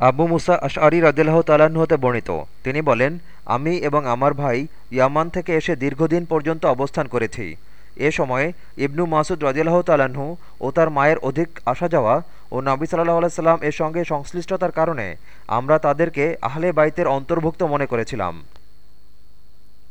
আবু মুসা আশআরি রদিল্লাহ তাল্লাহ্ন হতে বর্ণিত। তিনি বলেন, আমি এবং আমার ভাই ইয়ামান থেকে এসে দীর্ঘদিন পর্যন্ত অবস্থান করেছি। এ সময়ে ইবনু মাসুদ রদিল্লাহ তালাহু ও তার মায়ের অধিক আসা যাওয়া ও নবী সাল্লাহ আলাইসাল্লাম এর সঙ্গে সংশ্লিষ্টতার কারণে আমরা তাদেরকে আহলে বাইতের অন্তর্ভুক্ত মনে করেছিলাম।